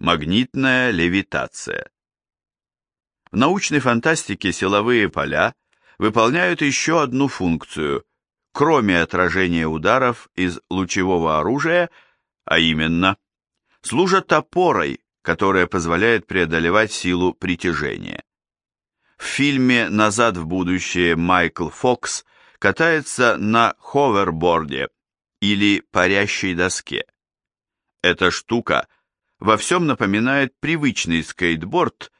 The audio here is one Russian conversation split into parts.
Магнитная левитация. В научной фантастике силовые поля выполняют еще одну функцию, кроме отражения ударов из лучевого оружия, а именно, служат опорой, которая позволяет преодолевать силу притяжения. В фильме «Назад в будущее» Майкл Фокс катается на ховерборде или парящей доске. Эта штука во всем напоминает привычный скейтборд,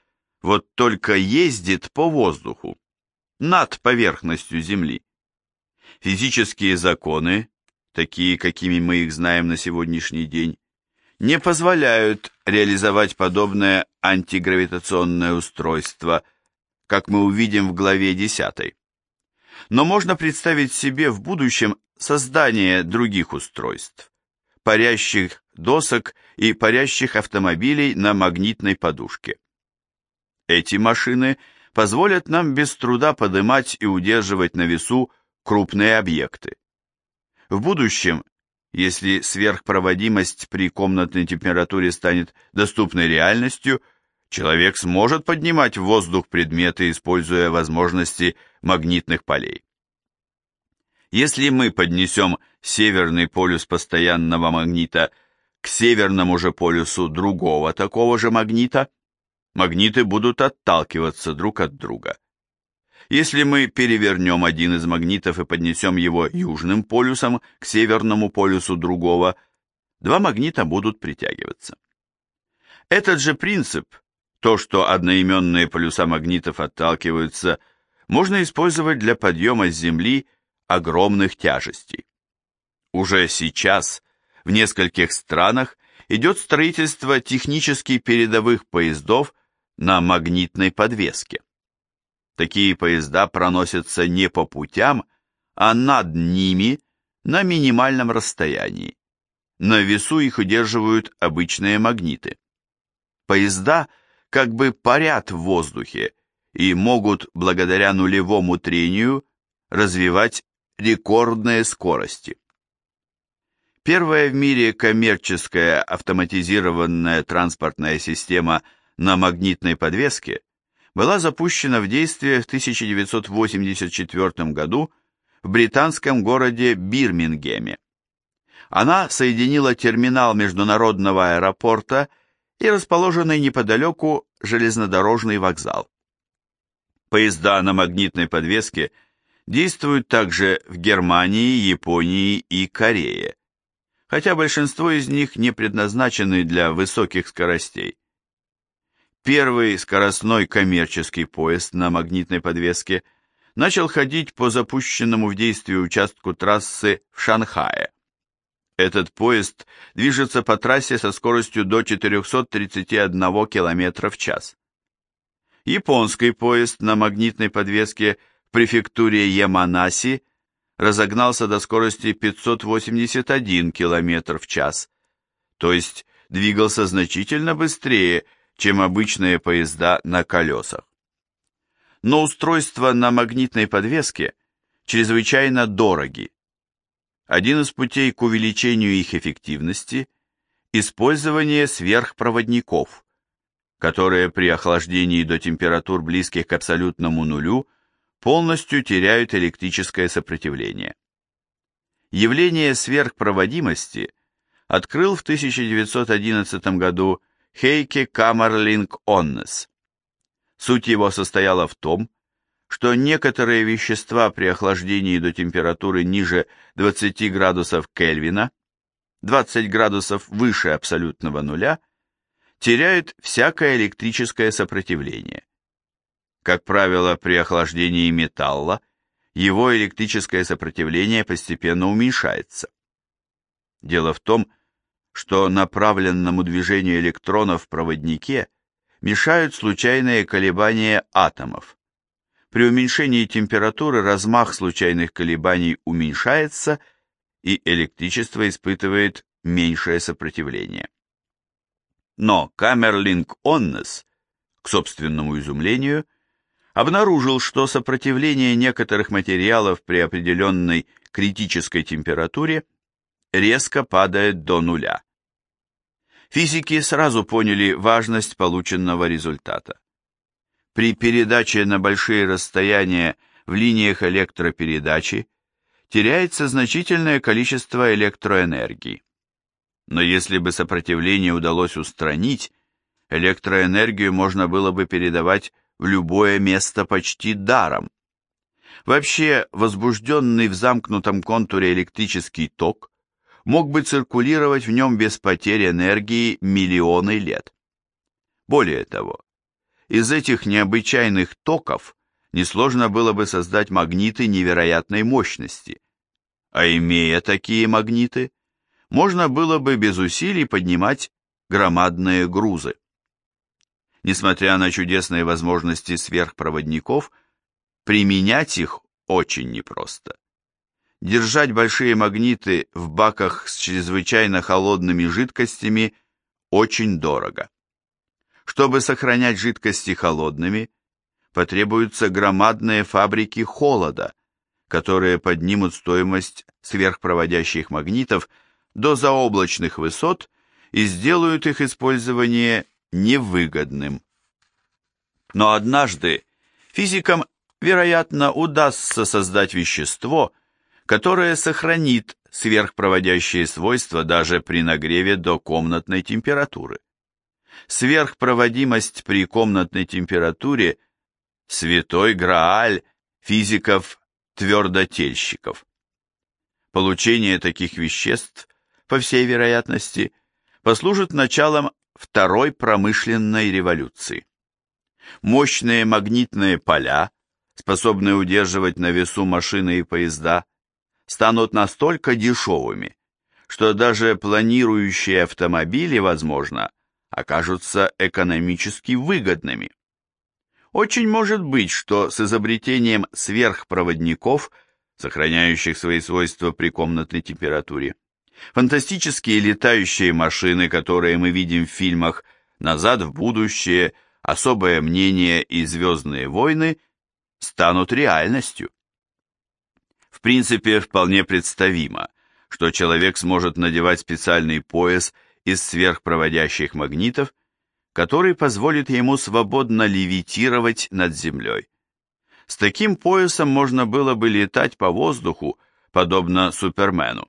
вот только ездит по воздуху, над поверхностью Земли. Физические законы, такие, какими мы их знаем на сегодняшний день, не позволяют реализовать подобное антигравитационное устройство, как мы увидим в главе 10. Но можно представить себе в будущем создание других устройств, парящих досок и парящих автомобилей на магнитной подушке. Эти машины позволят нам без труда поднимать и удерживать на весу крупные объекты. В будущем, если сверхпроводимость при комнатной температуре станет доступной реальностью, человек сможет поднимать в воздух предметы, используя возможности магнитных полей. Если мы поднесем северный полюс постоянного магнита к северному же полюсу другого такого же магнита, магниты будут отталкиваться друг от друга. Если мы перевернем один из магнитов и поднесем его южным полюсом к северному полюсу другого, два магнита будут притягиваться. Этот же принцип, то, что одноименные полюса магнитов отталкиваются, можно использовать для подъема с Земли огромных тяжестей. Уже сейчас в нескольких странах идет строительство технически передовых поездов на магнитной подвеске. Такие поезда проносятся не по путям, а над ними на минимальном расстоянии. На весу их удерживают обычные магниты. Поезда как бы парят в воздухе и могут, благодаря нулевому трению, развивать рекордные скорости. Первая в мире коммерческая автоматизированная транспортная система на магнитной подвеске была запущена в действие в 1984 году в британском городе Бирмингеме. Она соединила терминал международного аэропорта и расположенный неподалеку железнодорожный вокзал. Поезда на магнитной подвеске действуют также в Германии, Японии и Корее хотя большинство из них не предназначены для высоких скоростей. Первый скоростной коммерческий поезд на магнитной подвеске начал ходить по запущенному в действие участку трассы в Шанхае. Этот поезд движется по трассе со скоростью до 431 км в час. Японский поезд на магнитной подвеске префектуре Яманаси – разогнался до скорости 581 км в час, то есть двигался значительно быстрее, чем обычные поезда на колесах. Но устройства на магнитной подвеске чрезвычайно дороги. Один из путей к увеличению их эффективности – использование сверхпроводников, которые при охлаждении до температур близких к абсолютному нулю полностью теряют электрическое сопротивление. Явление сверхпроводимости открыл в 1911 году Хейке Камерлинг Оннес. Суть его состояла в том, что некоторые вещества при охлаждении до температуры ниже 20 градусов Кельвина, 20 градусов выше абсолютного нуля, теряют всякое электрическое сопротивление. Как правило, при охлаждении металла его электрическое сопротивление постепенно уменьшается. Дело в том, что направленному движению электронов в проводнике мешают случайные колебания атомов. При уменьшении температуры размах случайных колебаний уменьшается, и электричество испытывает меньшее сопротивление. Но Камерлинг Оннес, к собственному изумлению, обнаружил, что сопротивление некоторых материалов при определенной критической температуре резко падает до нуля. физики сразу поняли важность полученного результата. При передаче на большие расстояния в линиях электропередачи теряется значительное количество электроэнергии. Но если бы сопротивление удалось устранить, электроэнергию можно было бы передавать в любое место почти даром. Вообще, возбужденный в замкнутом контуре электрический ток мог бы циркулировать в нем без потери энергии миллионы лет. Более того, из этих необычайных токов несложно было бы создать магниты невероятной мощности. А имея такие магниты, можно было бы без усилий поднимать громадные грузы. Несмотря на чудесные возможности сверхпроводников, применять их очень непросто. Держать большие магниты в баках с чрезвычайно холодными жидкостями очень дорого. Чтобы сохранять жидкости холодными, потребуются громадные фабрики холода, которые поднимут стоимость сверхпроводящих магнитов до заоблачных высот и сделают их использование невыгодным. Но однажды физикам, вероятно, удастся создать вещество, которое сохранит сверхпроводящие свойства даже при нагреве до комнатной температуры. Сверхпроводимость при комнатной температуре – святой грааль физиков-твердотельщиков. Получение таких веществ, по всей вероятности, послужит началом Второй промышленной революции. Мощные магнитные поля, способные удерживать на весу машины и поезда, станут настолько дешевыми, что даже планирующие автомобили, возможно, окажутся экономически выгодными. Очень может быть, что с изобретением сверхпроводников, сохраняющих свои свойства при комнатной температуре, фантастические летающие машины, которые мы видим в фильмах «Назад в будущее», «Особое мнение» и «Звездные войны» станут реальностью. В принципе, вполне представимо, что человек сможет надевать специальный пояс из сверхпроводящих магнитов, который позволит ему свободно левитировать над землей. С таким поясом можно было бы летать по воздуху, подобно Супермену.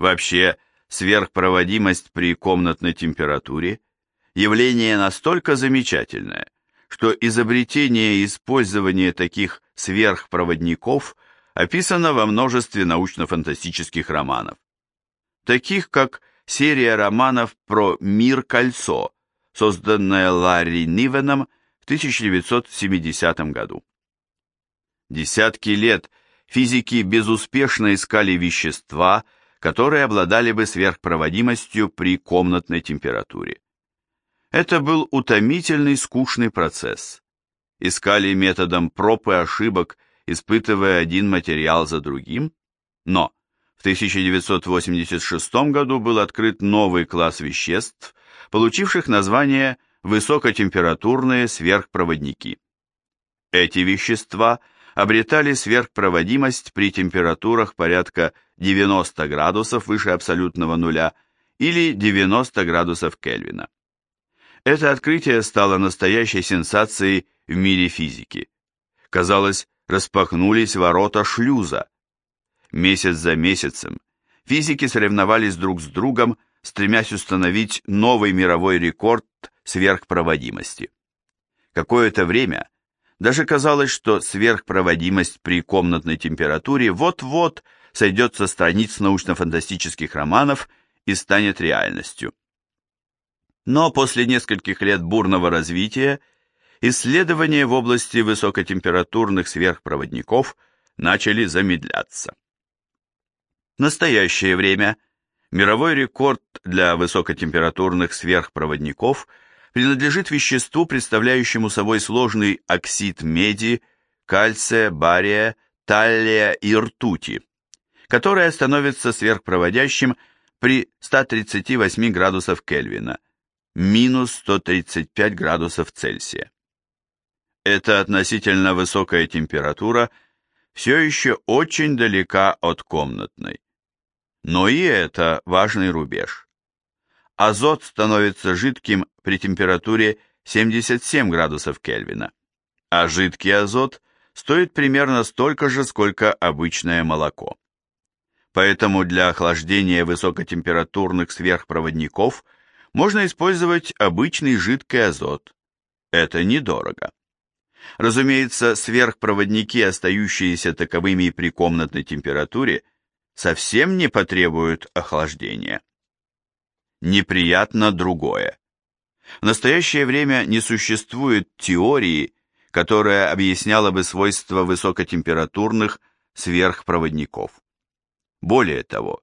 Вообще, сверхпроводимость при комнатной температуре – явление настолько замечательное, что изобретение и использование таких сверхпроводников описано во множестве научно-фантастических романов. Таких как серия романов про «Мир-кольцо», созданная Ларри Нивеном в 1970 году. Десятки лет физики безуспешно искали вещества, которые обладали бы сверхпроводимостью при комнатной температуре. Это был утомительный скучный процесс. Искали методом проб и ошибок, испытывая один материал за другим, но в 1986 году был открыт новый класс веществ, получивших название высокотемпературные сверхпроводники. Эти вещества обретали сверхпроводимость при температурах порядка 90 градусов выше абсолютного нуля или 90 градусов Кельвина. Это открытие стало настоящей сенсацией в мире физики. Казалось, распахнулись ворота шлюза, Месяц за месяцем физики соревновались друг с другом, стремясь установить новый мировой рекорд сверхпроводимости. Какое-то время даже казалось, что сверхпроводимость при комнатной температуре вот-вот сойдет со страниц научно-фантастических романов и станет реальностью. Но после нескольких лет бурного развития исследования в области высокотемпературных сверхпроводников начали замедляться. В настоящее время мировой рекорд для высокотемпературных сверхпроводников принадлежит веществу, представляющему собой сложный оксид меди, кальция, бария, таллия и ртути, которое становится сверхпроводящим при 138 градусов Кельвина, минус 135 градусов Цельсия. Эта относительно высокая температура все еще очень далека от комнатной. Но и это важный рубеж. азот становится жидким при температуре 77 градусов Кельвина, а жидкий азот стоит примерно столько же, сколько обычное молоко. Поэтому для охлаждения высокотемпературных сверхпроводников можно использовать обычный жидкий азот. Это недорого. Разумеется, сверхпроводники, остающиеся таковыми при комнатной температуре, совсем не потребуют охлаждения. Неприятно другое. В настоящее время не существует теории, которая объясняла бы свойства высокотемпературных сверхпроводников. Более того,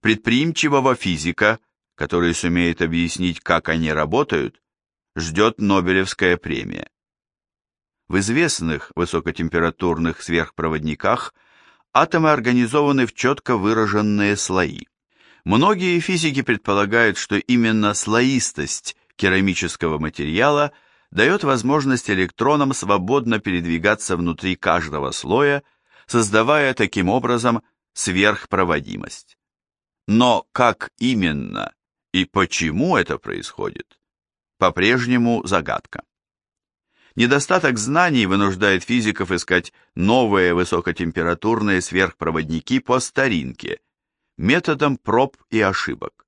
предприимчивого физика, который сумеет объяснить, как они работают, ждет Нобелевская премия. В известных высокотемпературных сверхпроводниках атомы организованы в четко выраженные слои. Многие физики предполагают, что именно слоистость керамического материала дает возможность электронам свободно передвигаться внутри каждого слоя, создавая таким образом сверхпроводимость. Но как именно и почему это происходит, по-прежнему загадка. Недостаток знаний вынуждает физиков искать новые высокотемпературные сверхпроводники по старинке, методом проб и ошибок.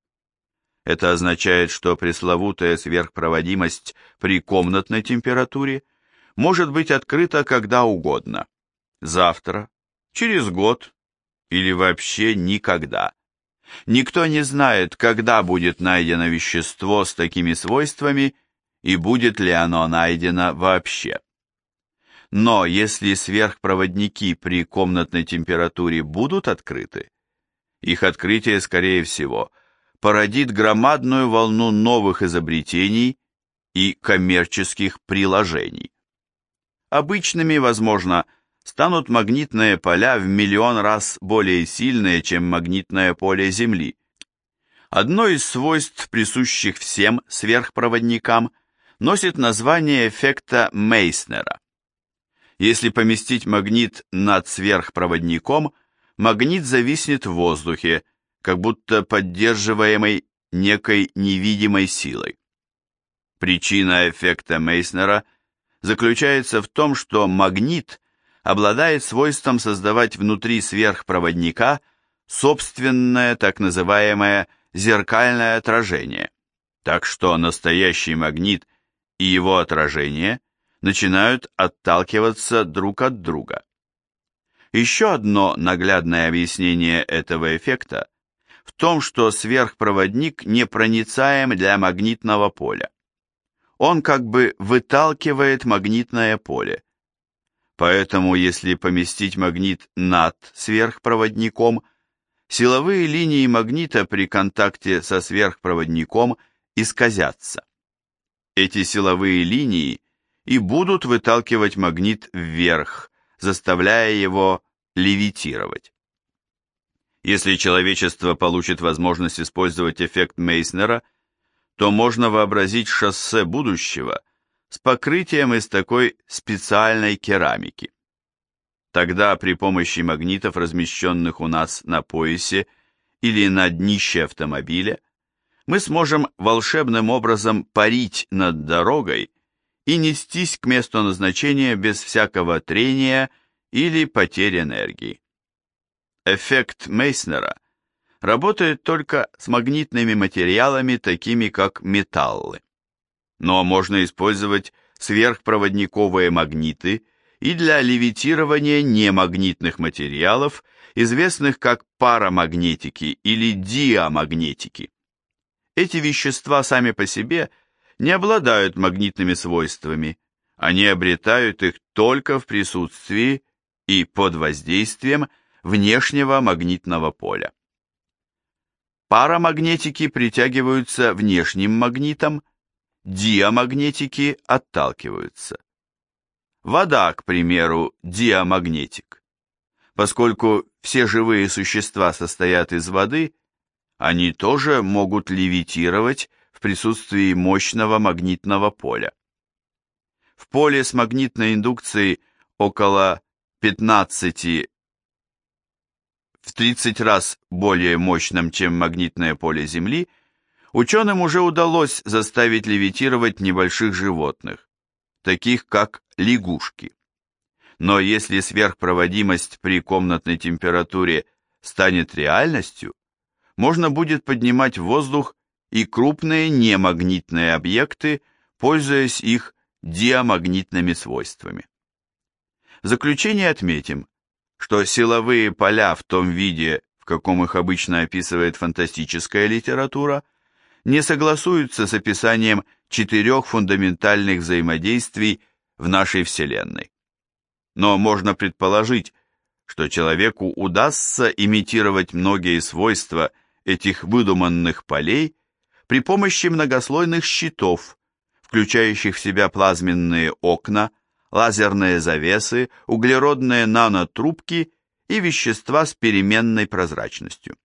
Это означает, что пресловутая сверхпроводимость при комнатной температуре может быть открыта когда угодно. Завтра, через год или вообще никогда. Никто не знает, когда будет найдено вещество с такими свойствами и будет ли оно найдено вообще. Но если сверхпроводники при комнатной температуре будут открыты, их открытие, скорее всего, породит громадную волну новых изобретений и коммерческих приложений. Обычными, возможно, станут магнитные поля в миллион раз более сильные, чем магнитное поле Земли. Одно из свойств, присущих всем сверхпроводникам, носит название эффекта Мейснера. Если поместить магнит над сверхпроводником, магнит зависнет в воздухе, как будто поддерживаемый некой невидимой силой. Причина эффекта Мейснера заключается в том, что магнит обладает свойством создавать внутри сверхпроводника собственное так называемое зеркальное отражение, так что настоящий магнит и его отражение начинают отталкиваться друг от друга. Еще одно наглядное объяснение этого эффекта в том, что сверхпроводник непроницаем для магнитного поля. Он как бы выталкивает магнитное поле. Поэтому, если поместить магнит над сверхпроводником, силовые линии магнита при контакте со сверхпроводником исказятся. Эти силовые линии и будут выталкивать магнит вверх, заставляя его левитировать. Если человечество получит возможность использовать эффект Мейснера, то можно вообразить шоссе будущего с покрытием из такой специальной керамики. Тогда при помощи магнитов, размещенных у нас на поясе или на днище автомобиля, мы сможем волшебным образом парить над дорогой и нестись к месту назначения без всякого трения или потери энергии. Эффект Мейснера работает только с магнитными материалами, такими как металлы. Но можно использовать сверхпроводниковые магниты и для левитирования немагнитных материалов, известных как парамагнетики или диамагнетики. Эти вещества сами по себе не обладают магнитными свойствами, они обретают их только в присутствии и под воздействием внешнего магнитного поля. Парамагнетики притягиваются внешним магнитом, диамагнетики отталкиваются. Вода, к примеру, диамагнетик. Поскольку все живые существа состоят из воды, они тоже могут левитировать в присутствии мощного магнитного поля. В поле с магнитной индукцией около 15 в 30 раз более мощном, чем магнитное поле Земли, Ученым уже удалось заставить левитировать небольших животных, таких как лягушки. Но если сверхпроводимость при комнатной температуре станет реальностью, можно будет поднимать в воздух и крупные немагнитные объекты, пользуясь их диамагнитными свойствами. В заключение отметим, что силовые поля в том виде, в каком их обычно описывает фантастическая литература, не согласуются с описанием четырех фундаментальных взаимодействий в нашей Вселенной. Но можно предположить, что человеку удастся имитировать многие свойства этих выдуманных полей при помощи многослойных щитов, включающих в себя плазменные окна, лазерные завесы, углеродные нанотрубки и вещества с переменной прозрачностью.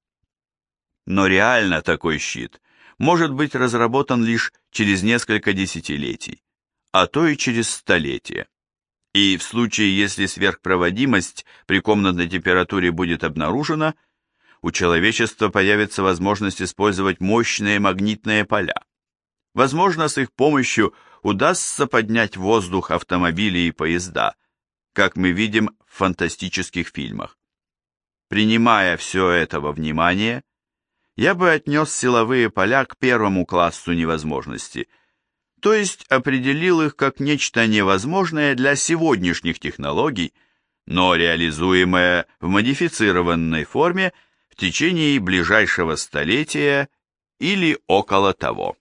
Но реально такой щит может быть разработан лишь через несколько десятилетий, а то и через столетия. И в случае, если сверхпроводимость при комнатной температуре будет обнаружена, у человечества появится возможность использовать мощные магнитные поля. Возможно, с их помощью удастся поднять воздух автомобили и поезда, как мы видим в фантастических фильмах. Принимая все это во внимание, я бы отнес силовые поля к первому классу невозможности, то есть определил их как нечто невозможное для сегодняшних технологий, но реализуемое в модифицированной форме в течение ближайшего столетия или около того.